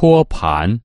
托盘。